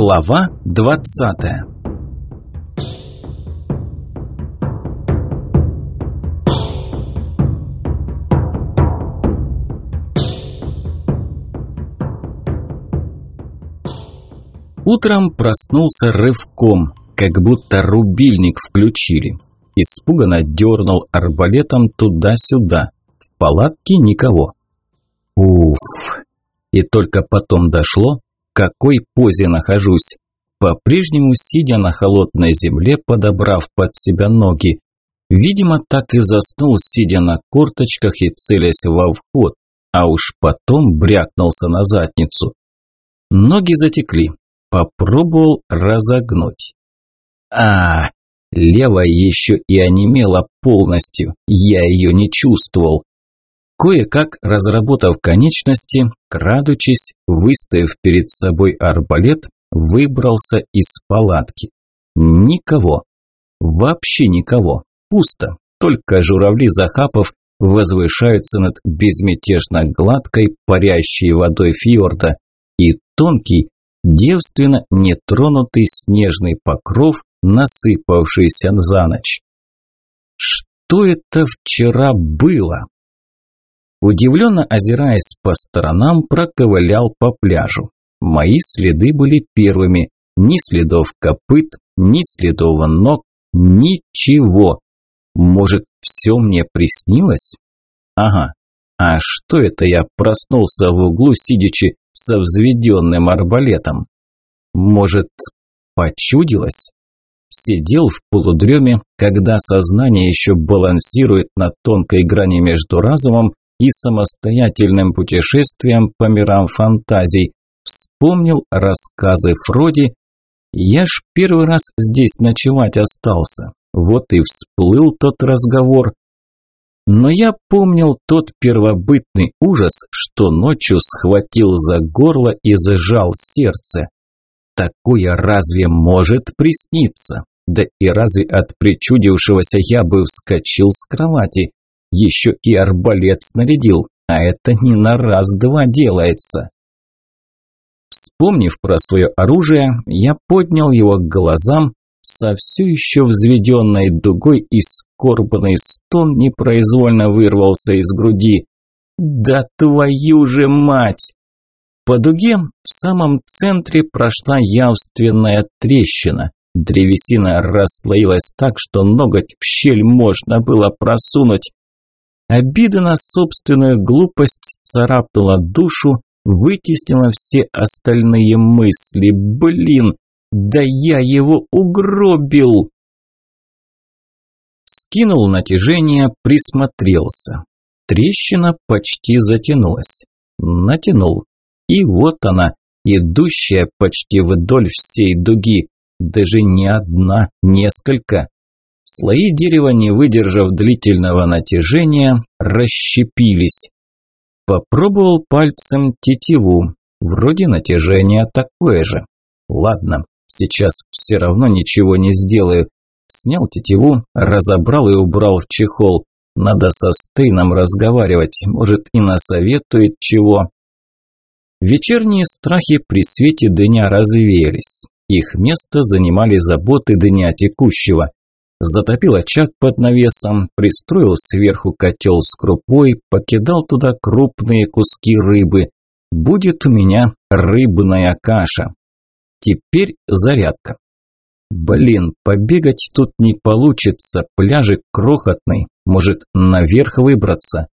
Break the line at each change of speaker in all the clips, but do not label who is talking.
Глава двадцатая Утром проснулся рывком, как будто рубильник включили. Испуганно дернул арбалетом туда-сюда. В палатке никого. Уф! И только потом дошло, какой позе нахожусь. По-прежнему сидя на холодной земле, подобрав под себя ноги. Видимо, так и заснул, сидя на корточках и целясь во вход, а уж потом брякнулся на задницу. Ноги затекли. Попробовал разогнуть. А, левая еще и онемела полностью, я ее не чувствовал. Кое-как, разработав конечности, крадучись, выставив перед собой арбалет, выбрался из палатки. Никого. Вообще никого. Пусто. Только журавли Захапов возвышаются над безмятежно гладкой, парящей водой фьорда, и тонкий, девственно нетронутый снежный покров, насыпавшийся за ночь. Что это вчера было? Удивленно озираясь по сторонам, проковылял по пляжу. Мои следы были первыми. Ни следов копыт, ни следов ног, ничего. Может, все мне приснилось? Ага. А что это я проснулся в углу, сидячи со взведенным арбалетом? Может, почудилось? Сидел в полудреме, когда сознание еще балансирует на тонкой грани между разумом и самостоятельным путешествием по мирам фантазий. Вспомнил рассказы Фроди. Я ж первый раз здесь ночевать остался. Вот и всплыл тот разговор. Но я помнил тот первобытный ужас, что ночью схватил за горло и зажал сердце. Такое разве может присниться? Да и разве от причудившегося я бы вскочил с кровати? Еще и арбалет снарядил, а это не на раз-два делается. Вспомнив про свое оружие, я поднял его к глазам, со все еще взведенной дугой и скорбанный стон непроизвольно вырвался из груди. «Да твою же мать!» По дуге в самом центре прошла явственная трещина. Древесина расслоилась так, что ноготь в щель можно было просунуть. Обида на собственную глупость царапнула душу, вытеснила все остальные мысли. Блин, да я его угробил! Скинул натяжение, присмотрелся. Трещина почти затянулась. Натянул. И вот она, идущая почти вдоль всей дуги. Даже не одна, несколько. Слои дерева, не выдержав длительного натяжения, расщепились. Попробовал пальцем тетиву. Вроде натяжение такое же. Ладно, сейчас все равно ничего не сделаю. Снял тетиву, разобрал и убрал в чехол. Надо со Стейном разговаривать, может и насоветует чего. Вечерние страхи при свете дня развеялись. Их место занимали заботы дня текущего. Затопил очаг под навесом, пристроил сверху котел с крупой, покидал туда крупные куски рыбы. Будет у меня рыбная каша. Теперь зарядка. Блин, побегать тут не получится, пляжик крохотный, может наверх выбраться.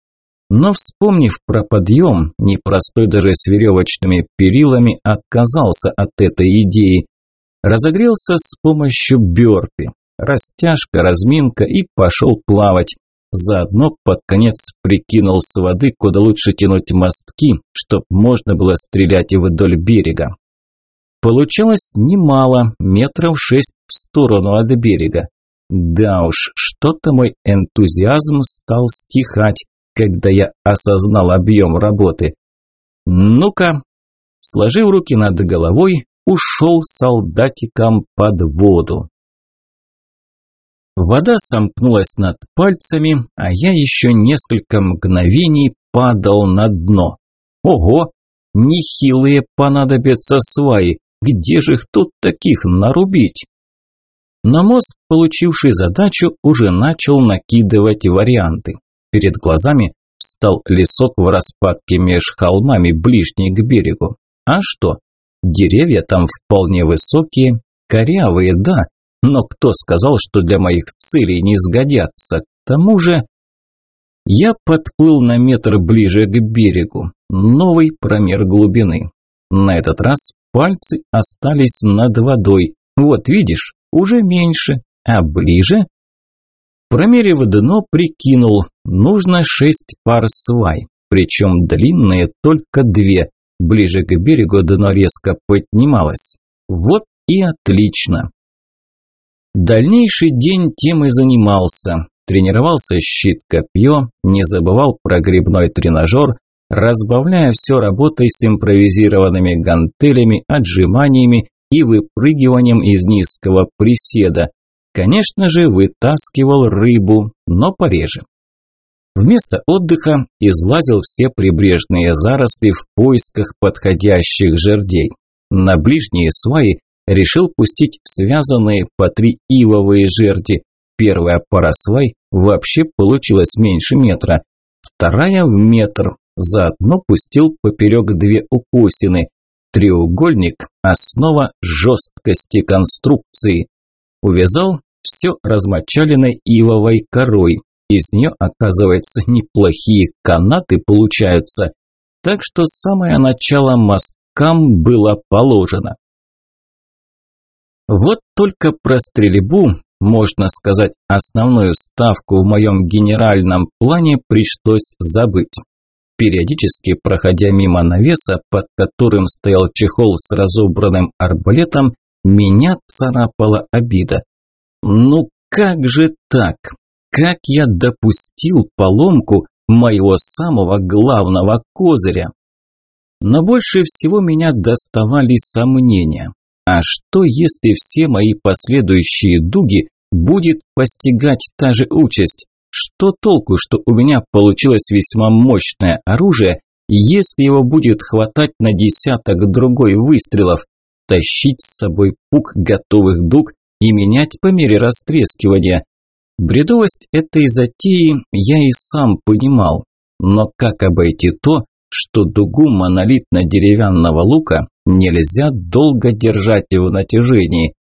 Но вспомнив про подъем, непростой даже с веревочными перилами, отказался от этой идеи. Разогрелся с помощью бёрпи. Растяжка, разминка и пошел плавать. Заодно под конец прикинул с воды, куда лучше тянуть мостки, чтоб можно было стрелять вдоль берега. Получалось немало, метров шесть в сторону от берега. Да уж, что-то мой энтузиазм стал стихать, когда я осознал объем работы. Ну-ка, сложив руки над головой, ушел солдатиком под воду. Вода сомкнулась над пальцами, а я еще несколько мгновений падал на дно. Ого, нехилые понадобятся сваи, Где же их тут таких нарубить? Но мозг, получивший задачу, уже начал накидывать варианты. Перед глазами встал лесок в распадке меж холмами, ближней к берегу. А что? Деревья там вполне высокие, корявые, да, но кто сказал, что для моих целей не сгодятся? К тому же... Я подплыл на метр ближе к берегу. Новый промер глубины. На этот раз пальцы остались над водой. Вот видишь, уже меньше, а ближе? Промерив дно, прикинул, нужно шесть пар свай, причем длинные только две. Ближе к берегу дно резко поднималось. Вот и отлично. Дальнейший день тем и занимался. Тренировался щит-копье, не забывал про грибной тренажер, разбавляя все работой с импровизированными гантелями, отжиманиями и выпрыгиванием из низкого приседа. Конечно же, вытаскивал рыбу, но пореже. Вместо отдыха излазил все прибрежные заросли в поисках подходящих жердей. На ближние сваи решил пустить связанные по три ивовые жерди. Первая пара свай вообще получилась меньше метра, вторая в метр, заодно пустил поперек две укосины. Треугольник – основа жесткости конструкции. Увязал все размочаленной ивовой корой. Из нее, оказывается, неплохие канаты получаются. Так что самое начало мосткам было положено. Вот только про стрельбу, можно сказать, основную ставку в моем генеральном плане пришлось забыть. Периодически, проходя мимо навеса, под которым стоял чехол с разобранным арбалетом, меня царапала обида. Ну как же так? Как я допустил поломку моего самого главного козыря? Но больше всего меня доставали сомнения. А что, если все мои последующие дуги будет постигать та же участь? Что толку, что у меня получилось весьма мощное оружие, если его будет хватать на десяток другой выстрелов? Тащить с собой пук готовых дуг и менять по мере растрескивания. Бредовость этой затеи я и сам понимал. Но как обойти то, что дугу монолитно-деревянного лука нельзя долго держать в натяжении.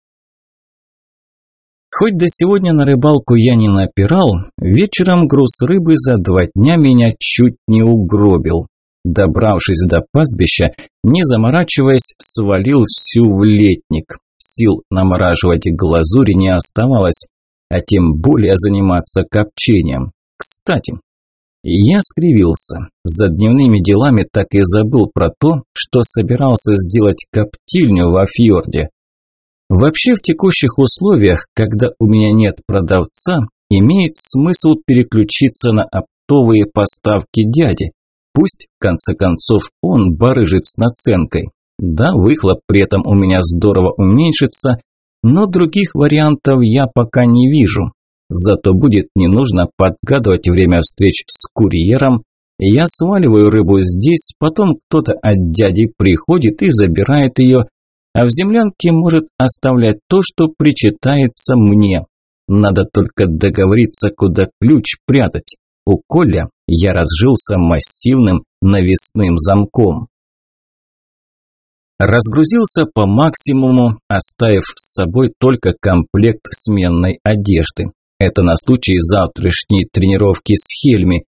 Хоть до сегодня на рыбалку я не напирал, вечером груз рыбы за два дня меня чуть не угробил. Добравшись до пастбища, не заморачиваясь, свалил всю в летник. Сил намораживать глазури не оставалось, а тем более заниматься копчением. Кстати, я скривился. За дневными делами так и забыл про то, что собирался сделать коптильню во фьорде. Вообще в текущих условиях, когда у меня нет продавца, имеет смысл переключиться на оптовые поставки дяди. Пусть, в конце концов, он барыжит с наценкой. Да, выхлоп при этом у меня здорово уменьшится, но других вариантов я пока не вижу. Зато будет не нужно подгадывать время встреч с курьером. Я сваливаю рыбу здесь, потом кто-то от дяди приходит и забирает ее, а в землянке может оставлять то, что причитается мне. Надо только договориться, куда ключ прятать. У Коля я разжился массивным навесным замком. Разгрузился по максимуму, оставив с собой только комплект сменной одежды. Это на случай завтрашней тренировки с Хельми.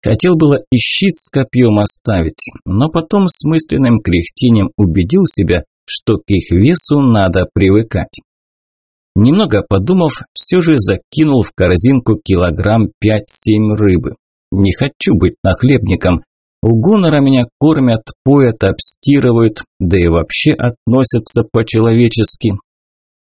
Хотел было и щит с копьем оставить, но потом с мысленным кряхтением убедил себя, что к их весу надо привыкать. Немного подумав, все же закинул в корзинку килограмм 5-7 рыбы. Не хочу быть нахлебником. У Гуннера меня кормят, поят, обстирывают, да и вообще относятся по-человечески.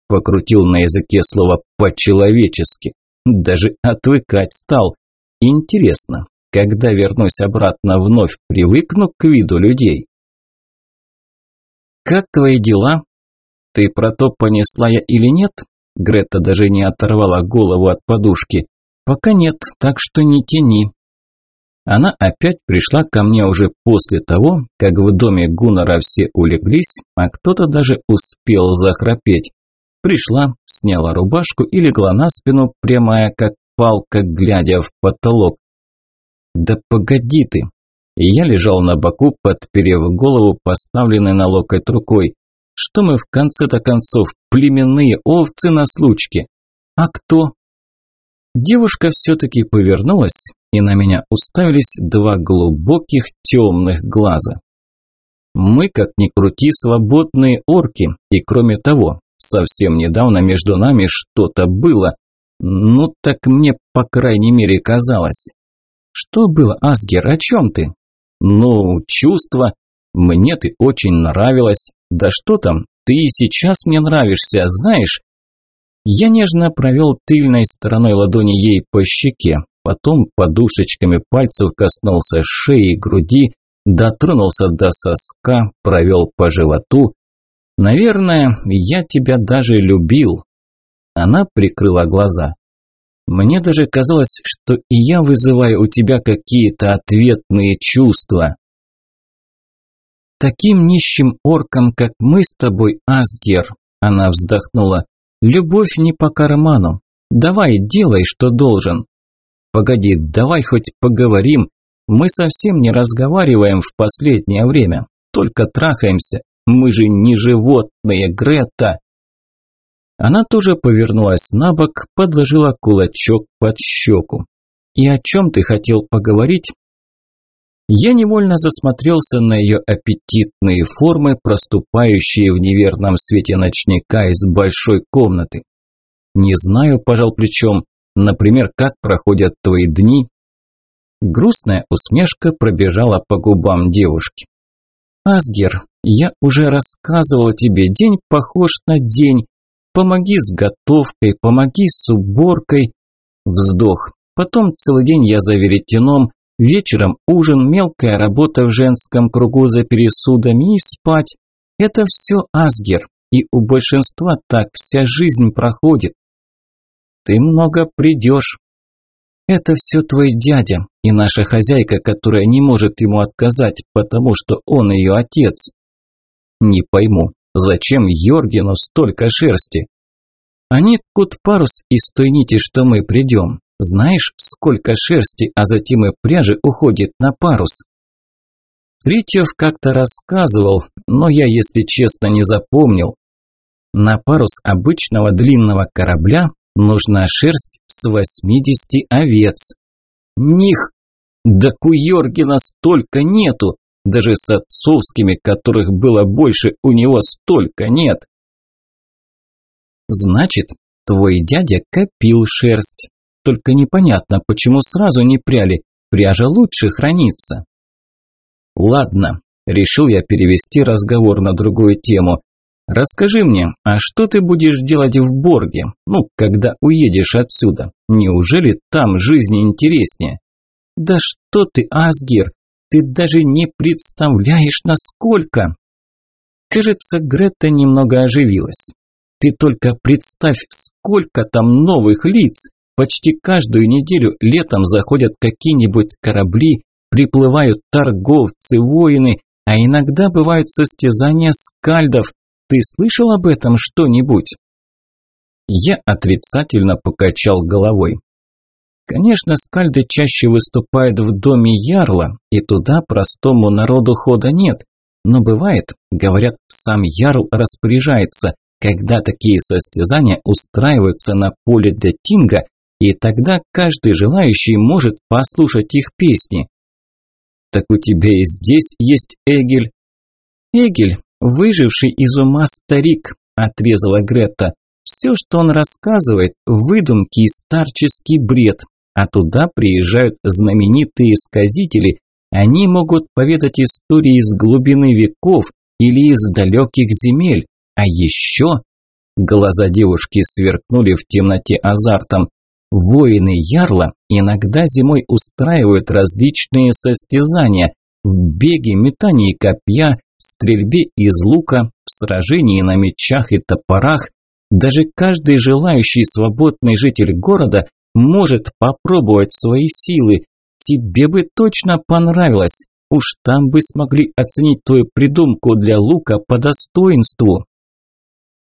Покрутил на языке слово «по-человечески». Даже отвыкать стал. Интересно, когда вернусь обратно, вновь привыкну к виду людей. «Как твои дела? Ты про то, понесла я или нет?» Грета даже не оторвала голову от подушки. «Пока нет, так что не тяни». Она опять пришла ко мне уже после того, как в доме Гуннера все улеглись, а кто-то даже успел захрапеть. Пришла, сняла рубашку и легла на спину, прямая как палка, глядя в потолок. «Да погоди ты!» Я лежал на боку, подперев голову, поставленной на локоть рукой. «Что мы в конце-то концов, племенные овцы на случке? А кто?» Девушка все-таки повернулась, и на меня уставились два глубоких темных глаза. Мы, как ни крути, свободные орки, и кроме того, совсем недавно между нами что-то было. Ну так мне, по крайней мере, казалось. Что было, Асгер, о чем ты? Ну, чувства. Мне ты очень нравилась. Да что там, ты и сейчас мне нравишься, знаешь? Я нежно провел тыльной стороной ладони ей по щеке, потом подушечками пальцев коснулся шеи и груди, дотронулся до соска, провел по животу. Наверное, я тебя даже любил. Она прикрыла глаза. Мне даже казалось, что и я вызываю у тебя какие-то ответные чувства. Таким нищим орком, как мы с тобой, Асгер, она вздохнула, любовь не по карману. Давай, делай, что должен. Погоди, давай хоть поговорим. Мы совсем не разговариваем в последнее время, только трахаемся. Мы же не животные, Грета. Она тоже повернулась на бок, подложила кулачок под щеку. «И о чем ты хотел поговорить?» Я невольно засмотрелся на ее аппетитные формы, проступающие в неверном свете ночника из большой комнаты. «Не знаю», – пожал плечом, – «например, как проходят твои дни?» Грустная усмешка пробежала по губам девушки. «Асгер, я уже рассказывала тебе, день похож на день, Помоги с готовкой, помоги с уборкой. Вздох. Потом целый день я за веретеном, вечером ужин, мелкая работа в женском кругу за пересудами и спать. Это все Асгер, и у большинства так вся жизнь проходит. Ты много придешь. Это все твой дядя и наша хозяйка, которая не может ему отказать, потому что он ее отец. Не пойму, Зачем Йоргену столько шерсти? Они ткут парус из той нити, что мы придем. Знаешь, сколько шерсти, а затем и пряжи уходит на парус? Фритьев как-то рассказывал, но я, если честно, не запомнил. На парус обычного длинного корабля нужна шерсть с 80 овец. Них! Да Куйоргена столько нету! Даже с отцовскими, которых было больше, у него столько нет. Значит, твой дядя копил шерсть. Только непонятно, почему сразу не пряли. Пряжа лучше хранится. Ладно, решил я перевести разговор на другую тему. Расскажи мне, а что ты будешь делать в Борге? Ну, когда уедешь отсюда? Неужели там жизнь интереснее? Да что ты, Асгир, ты даже не представляешь, насколько!» Кажется, Грета немного оживилась. «Ты только представь, сколько там новых лиц! Почти каждую неделю летом заходят какие-нибудь корабли, приплывают торговцы, воины, а иногда бывают состязания скальдов. Ты слышал об этом что-нибудь?» Я отрицательно покачал головой. Конечно, скальды чаще выступают в доме Ярла, и туда простому народу хода нет. Но бывает, говорят, сам Ярл распоряжается, когда такие состязания устраиваются на поле для Тинга, и тогда каждый желающий может послушать их песни. Так у тебя и здесь есть Эгель. Эгель, выживший из ума старик, отрезала Грета. Все, что он рассказывает, выдумки и старческий бред, а туда приезжают знаменитые сказители. Они могут поведать истории из глубины веков или из далеких земель. А еще... Глаза девушки сверкнули в темноте азартом. Воины Ярла иногда зимой устраивают различные состязания в беге, метании копья, стрельбе из лука, в сражении на мечах и топорах. Даже каждый желающий свободный житель города может попробовать свои силы. тебе бы точно понравилось. Уж там бы смогли оценить твою придумку для лука по достоинству».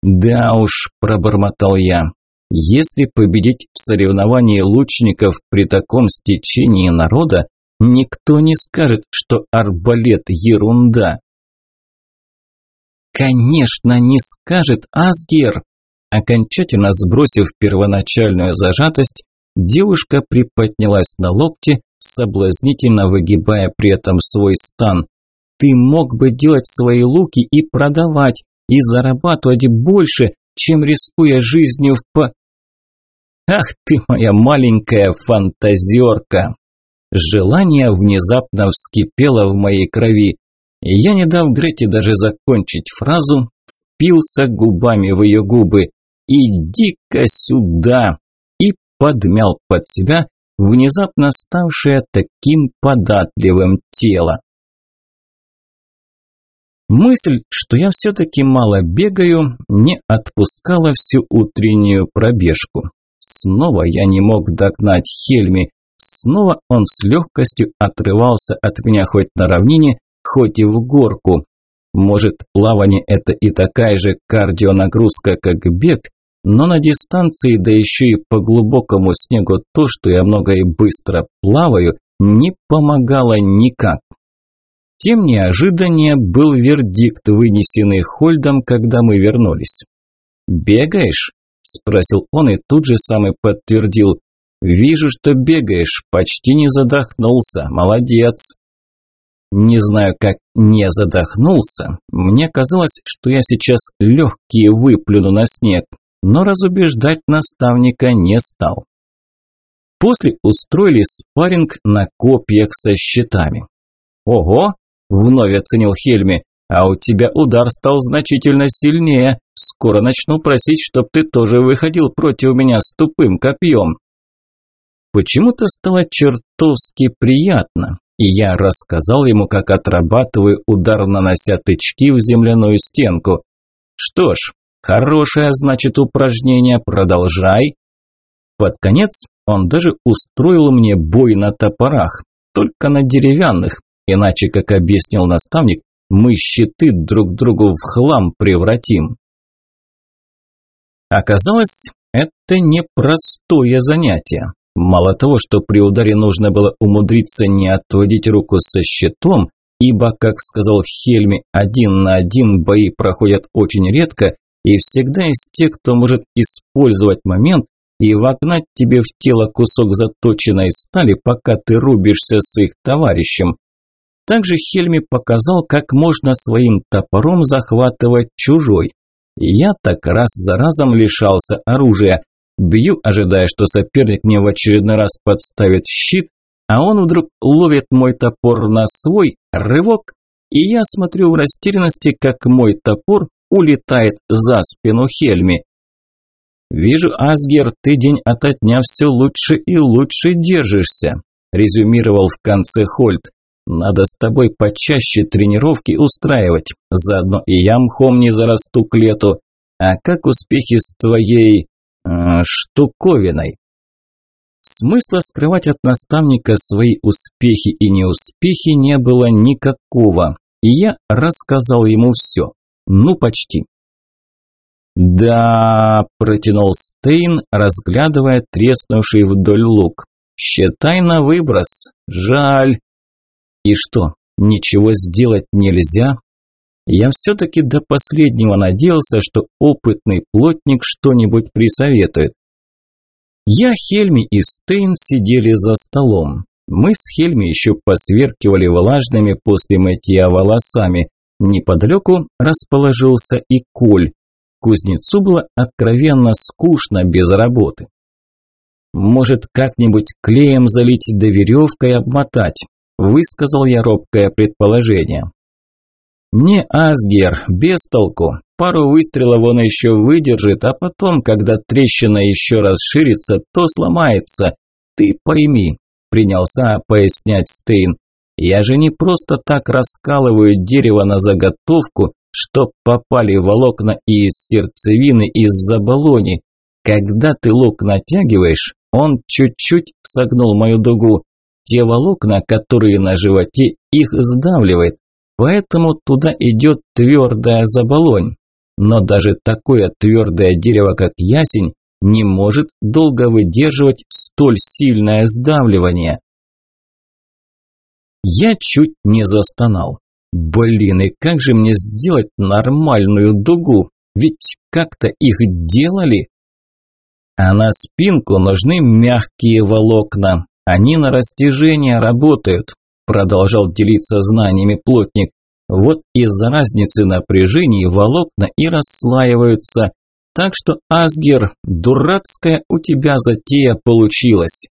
«Да уж», – пробормотал я, – «если победить в соревновании лучников при таком стечении народа, никто не скажет, что арбалет – ерунда». «Конечно, не скажет Асгер!» Окончательно сбросив первоначальную зажатость, девушка приподнялась на локте, соблазнительно выгибая при этом свой стан. «Ты мог бы делать свои луки и продавать, и зарабатывать больше, чем рискуя жизнью в по...» «Ах ты моя маленькая фантазерка!» Желание внезапно вскипело в моей крови. Я, не дав Грете даже закончить фразу, впился губами в ее губы. «Иди-ка сюда!» Подмял под себя внезапно ставшее таким податливым тело. Мысль, что я все-таки мало бегаю, не отпускала всю утреннюю пробежку. Снова я не мог догнать Хельми, снова он с легкостью отрывался от меня хоть на равнине, хоть и в горку. Может, плавание – это и такая же кардионагрузка, как бег, но на дистанции, да еще и по глубокому снегу, то, что я много и быстро плаваю, не помогало никак. Тем неожиданнее был вердикт, вынесенный Хольдом, когда мы вернулись. «Бегаешь?» – спросил он и тут же сам и подтвердил. «Вижу, что бегаешь, почти не задохнулся, молодец!» Не знаю, как не задохнулся, мне казалось, что я сейчас легкие выплюну на снег, но разубеждать наставника не стал. После устроили спарринг на копьях со щитами. «Ого!» – вновь оценил Хельми. «А у тебя удар стал значительно сильнее. Скоро начну просить, чтоб ты тоже выходил против меня с тупым копьем». Почему-то стало чертовски приятно, и я рассказал ему, как отрабатываю удар, нанося тычки в земляную стенку. Что ж, Хорошее, значит, упражнение, продолжай. Под конец он даже устроил мне бой на топорах, только на деревянных, иначе, как объяснил наставник, мы щиты друг другу в хлам превратим. Оказалось, это непростое занятие. Мало того, что при ударе нужно было умудриться не отводить руку со щитом, ибо, как сказал Хельми, один на один бои проходят очень редко, и всегда из тех, кто может использовать момент и вогнать тебе в тело кусок заточенной стали, пока ты рубишься с их товарищем. Также Хельми показал, как можно своим топором захватывать чужой. Я так раз за разом лишался оружия. Бью, ожидая, что соперник мне в очередной раз подставит щит, а он вдруг ловит мой топор на свой рывок, и я смотрю в растерянности, как мой топор улетает за спину Хельми. «Вижу, Асгер, ты день ото дня все лучше и лучше держишься», – резюмировал в конце Хольт. «Надо с тобой почаще тренировки устраивать, заодно и я мхом не зарасту к лету. А как успехи с твоей... Э, штуковиной?» Смысла скрывать от наставника свои успехи и неуспехи не было никакого, и я рассказал ему все. Ну, почти. «Да», – протянул Стейн, разглядывая треснувший вдоль лук. «Считай на выброс. Жаль». «И что, ничего сделать нельзя?» Я все-таки до последнего надеялся, что опытный плотник что-нибудь присоветует. Я, Хельми и Стейн сидели за столом. Мы с Хельми еще посверкивали влажными после мытья волосами. Неподалеку расположился и Коль. Кузнецу было откровенно скучно без работы. «Может, как-нибудь клеем залить да веревкой обмотать?» – высказал я робкое предположение. «Не, Асгер, без толку. Пару выстрелов он еще выдержит, а потом, когда трещина еще расширится, то сломается. Ты пойми», – принялся пояснять Стейн. Я же не просто так раскалываю дерево на заготовку, чтоб попали волокна и из сердцевины, из-за баллони. Когда ты лук натягиваешь, он чуть-чуть согнул мою дугу, те волокна, которые на животе, их сдавливает, поэтому туда идет твердая заболонь. Но даже такое твердое дерево, как ясень, не может долго выдерживать столь сильное сдавливание. Я чуть не застонал. Блин, и как же мне сделать нормальную дугу? Ведь как-то их делали. А на спинку нужны мягкие волокна. Они на растяжение работают, продолжал делиться знаниями плотник. Вот из-за разницы напряжений волокна и расслаиваются. Так что, Асгер, дурацкая у тебя затея получилась.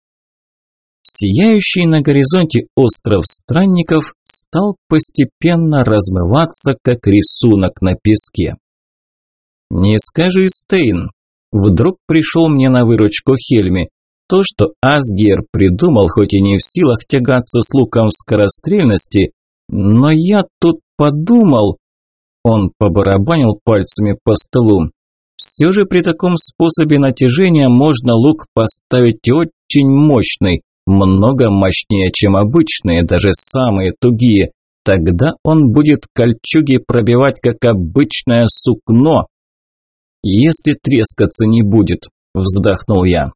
Сияющий на горизонте остров странников стал постепенно размываться, как рисунок на песке. «Не скажи, Стейн!» Вдруг пришел мне на выручку Хельми. То, что Асгер придумал, хоть и не в силах тягаться с луком скорострельности, но я тут подумал... Он побарабанил пальцами по столу. Все же при таком способе натяжения можно лук поставить очень мощный, много мощнее, чем обычные, даже самые тугие. Тогда он будет кольчуги пробивать, как обычное сукно. Если трескаться не будет, вздохнул я.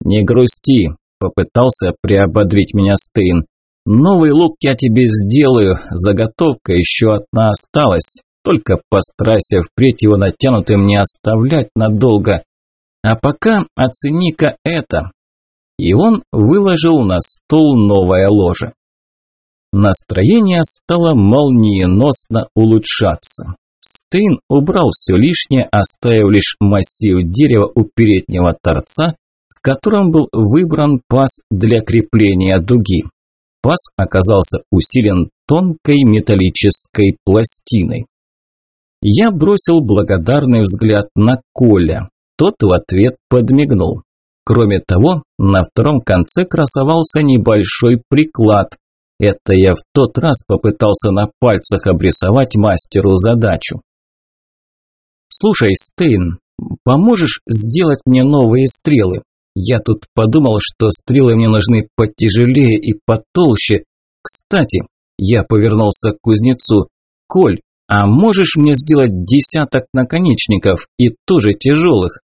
Не грусти, попытался приободрить меня Стейн. Новый лук я тебе сделаю, заготовка еще одна осталась. Только постарайся впредь его натянутым не оставлять надолго. А пока оцени-ка это, и он выложил на стол новое ложе. Настроение стало молниеносно улучшаться. Стейн убрал все лишнее, оставив лишь массив дерева у переднего торца, в котором был выбран паз для крепления дуги. Паз оказался усилен тонкой металлической пластиной. Я бросил благодарный взгляд на Коля. Тот в ответ подмигнул. Кроме того, на втором конце красовался небольшой приклад. Это я в тот раз попытался на пальцах обрисовать мастеру задачу. «Слушай, Стейн, поможешь сделать мне новые стрелы? Я тут подумал, что стрелы мне нужны потяжелее и потолще. Кстати, я повернулся к кузнецу. Коль, а можешь мне сделать десяток наконечников и тоже тяжелых?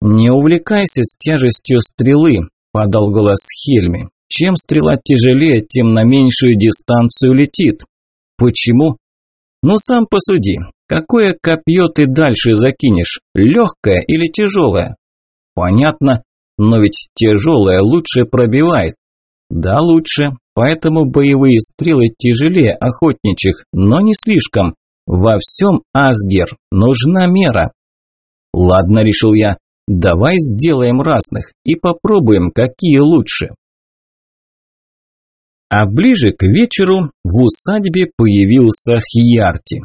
«Не увлекайся с тяжестью стрелы», – подал голос Хельми. «Чем стрела тяжелее, тем на меньшую дистанцию летит». «Почему?» «Ну сам посуди. Какое копье ты дальше закинешь, легкое или тяжелое?» «Понятно, но ведь тяжелое лучше пробивает». «Да, лучше, поэтому боевые стрелы тяжелее охотничьих, но не слишком. Во всем, Асгер, нужна мера». «Ладно», – решил я, Давай сделаем разных и попробуем, какие лучше. А ближе к вечеру в усадьбе появился Хьярти.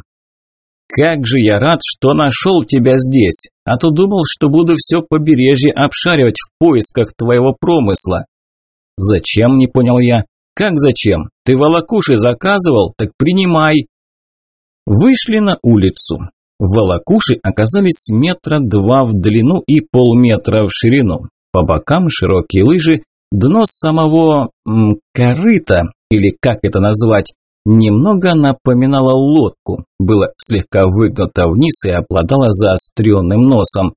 «Как же я рад, что нашел тебя здесь, а то думал, что буду все побережье обшаривать в поисках твоего промысла». «Зачем?» – не понял я. «Как зачем? Ты волокуши заказывал? Так принимай». Вышли на улицу. Волокуши оказались метра два в длину и полметра в ширину. По бокам широкие лыжи, дно самого м, корыта, или как это назвать, немного напоминало лодку, было слегка выгнуто вниз и обладало заостренным носом.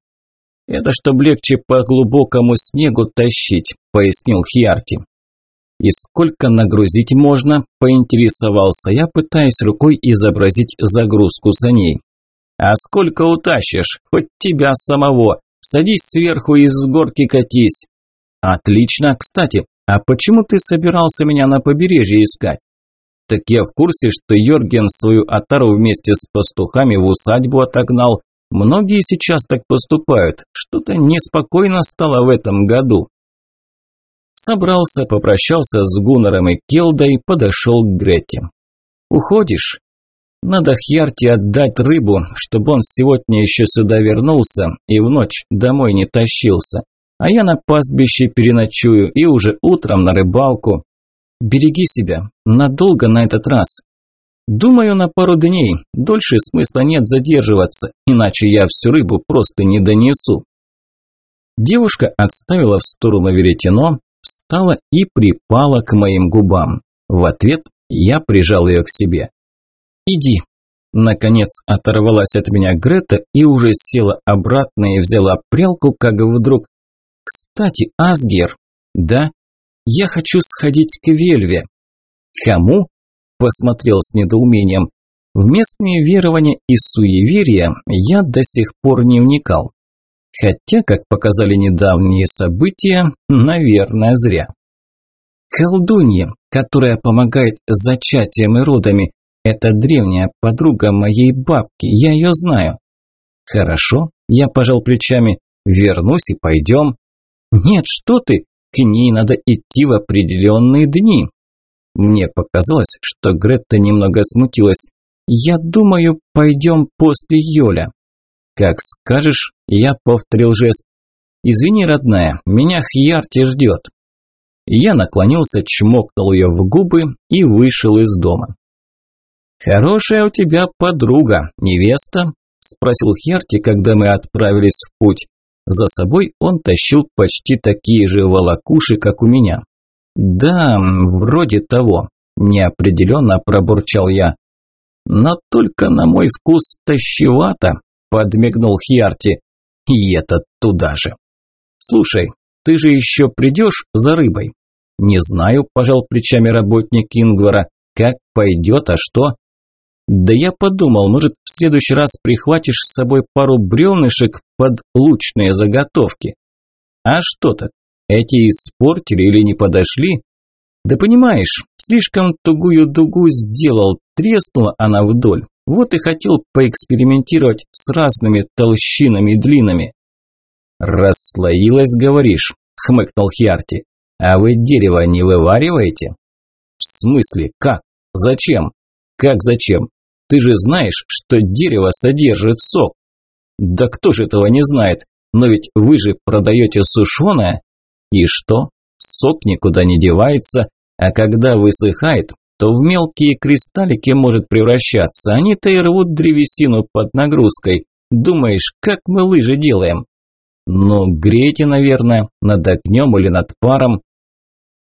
«Это чтоб легче по глубокому снегу тащить», – пояснил Хиарти. «И сколько нагрузить можно?» – поинтересовался я, пытаясь рукой изобразить загрузку за ней. А сколько утащишь? Хоть тебя самого. Садись сверху и с горки катись. Отлично. Кстати, а почему ты собирался меня на побережье искать? Так я в курсе, что Йорген свою отару вместе с пастухами в усадьбу отогнал. Многие сейчас так поступают. Что-то неспокойно стало в этом году. Собрался, попрощался с Гуннером и Келдой подошел к Грете. «Уходишь?» Надо Хьярте отдать рыбу, чтобы он сегодня еще сюда вернулся и в ночь домой не тащился. А я на пастбище переночую и уже утром на рыбалку. Береги себя, надолго на этот раз. Думаю, на пару дней, дольше смысла нет задерживаться, иначе я всю рыбу просто не донесу. Девушка отставила в сторону веретено, встала и припала к моим губам. В ответ я прижал ее к себе. «Иди!» Наконец оторвалась от меня Грета и уже села обратно и взяла прялку, как вдруг... «Кстати, Асгер!» «Да?» «Я хочу сходить к Вельве!» «Кому?» Посмотрел с недоумением. В местные верования и суеверия я до сих пор не вникал. Хотя, как показали недавние события, наверное, зря. Колдунья, которая помогает зачатием и родами, это древняя подруга моей бабки, я ее знаю. Хорошо, я пожал плечами, вернусь и пойдем. Нет, что ты, к ней надо идти в определенные дни. Мне показалось, что Гретта немного смутилась. «Я думаю, пойдем после Йоля». «Как скажешь», – я повторил жест. «Извини, родная, меня Хьярти ждет». Я наклонился, чмокнул ее в губы и вышел из дома. «Хорошая у тебя подруга, невеста?» – спросил Хьярти, когда мы отправились в путь. За собой он тащил почти такие же волокуши, как у меня. «Да, вроде того», – неопределенно пробурчал я. «Но только на мой вкус тащевато», – подмигнул Хьярти. «И это туда же». «Слушай, ты же еще придешь за рыбой?» «Не знаю», – пожал плечами работник Ингвара. «Как пойдет, а что?» «Да я подумал, может, в следующий раз прихватишь с собой пару бревнышек под лучные заготовки?» «А что так? Эти испортили или не подошли? Да понимаешь, слишком тугую дугу сделал, треснула она вдоль. Вот и хотел поэкспериментировать с разными толщинами и длинами. «Расслоилась, говоришь?» – хмыкнул Хьярти. «А вы дерево не вывариваете?» «В смысле? Как? Зачем?» «Как зачем? Ты же знаешь, что дерево содержит сок». «Да кто же этого не знает? Но ведь вы же продаете сушеное?» И что? Сок никуда не девается, а когда высыхает, то в мелкие кристаллики может превращаться. Они-то и рвут древесину под нагрузкой. Думаешь, как мы лыжи делаем? Ну, грейте, наверное, над огнем или над паром.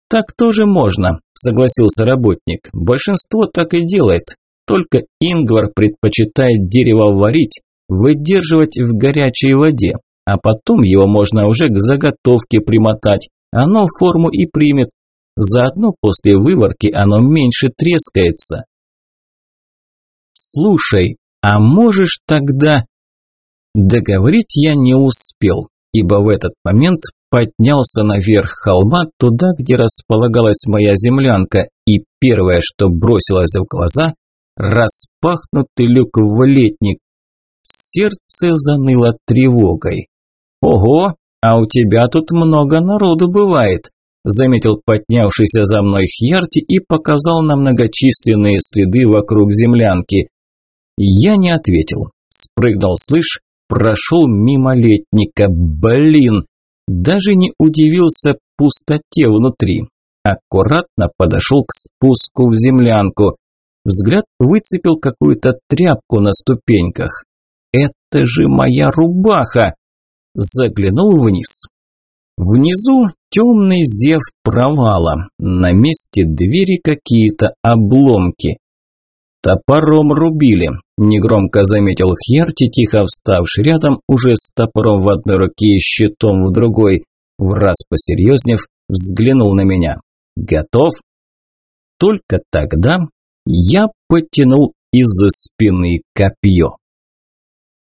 Так тоже можно, согласился работник. Большинство так и делает. Только Ингвар предпочитает дерево варить, выдерживать в горячей воде, а потом его можно уже к заготовке примотать, оно форму и примет. Заодно после выварки оно меньше трескается. Слушай, а можешь тогда... Договорить я не успел, ибо в этот момент поднялся наверх холма, туда, где располагалась моя землянка, и первое, что бросилось в глаза – распахнутый люк в летник. Сердце заныло тревогой. «Ого, а у тебя тут много народу бывает», заметил поднявшийся за мной Хьярти и показал на многочисленные следы вокруг землянки. Я не ответил. Спрыгнул, слышь, прошел мимо летника. Блин! Даже не удивился пустоте внутри. Аккуратно подошел к спуску в землянку. Взгляд выцепил какую-то тряпку на ступеньках. «Это же моя рубаха!» заглянул вниз. Внизу темный зев провала, на месте двери какие-то обломки. «Топором рубили», – негромко заметил Хьерти, тихо вставший рядом, уже с топором в одной руке и щитом в другой. В раз посерьезнев, взглянул на меня. «Готов?» Только тогда я потянул из-за спины копье.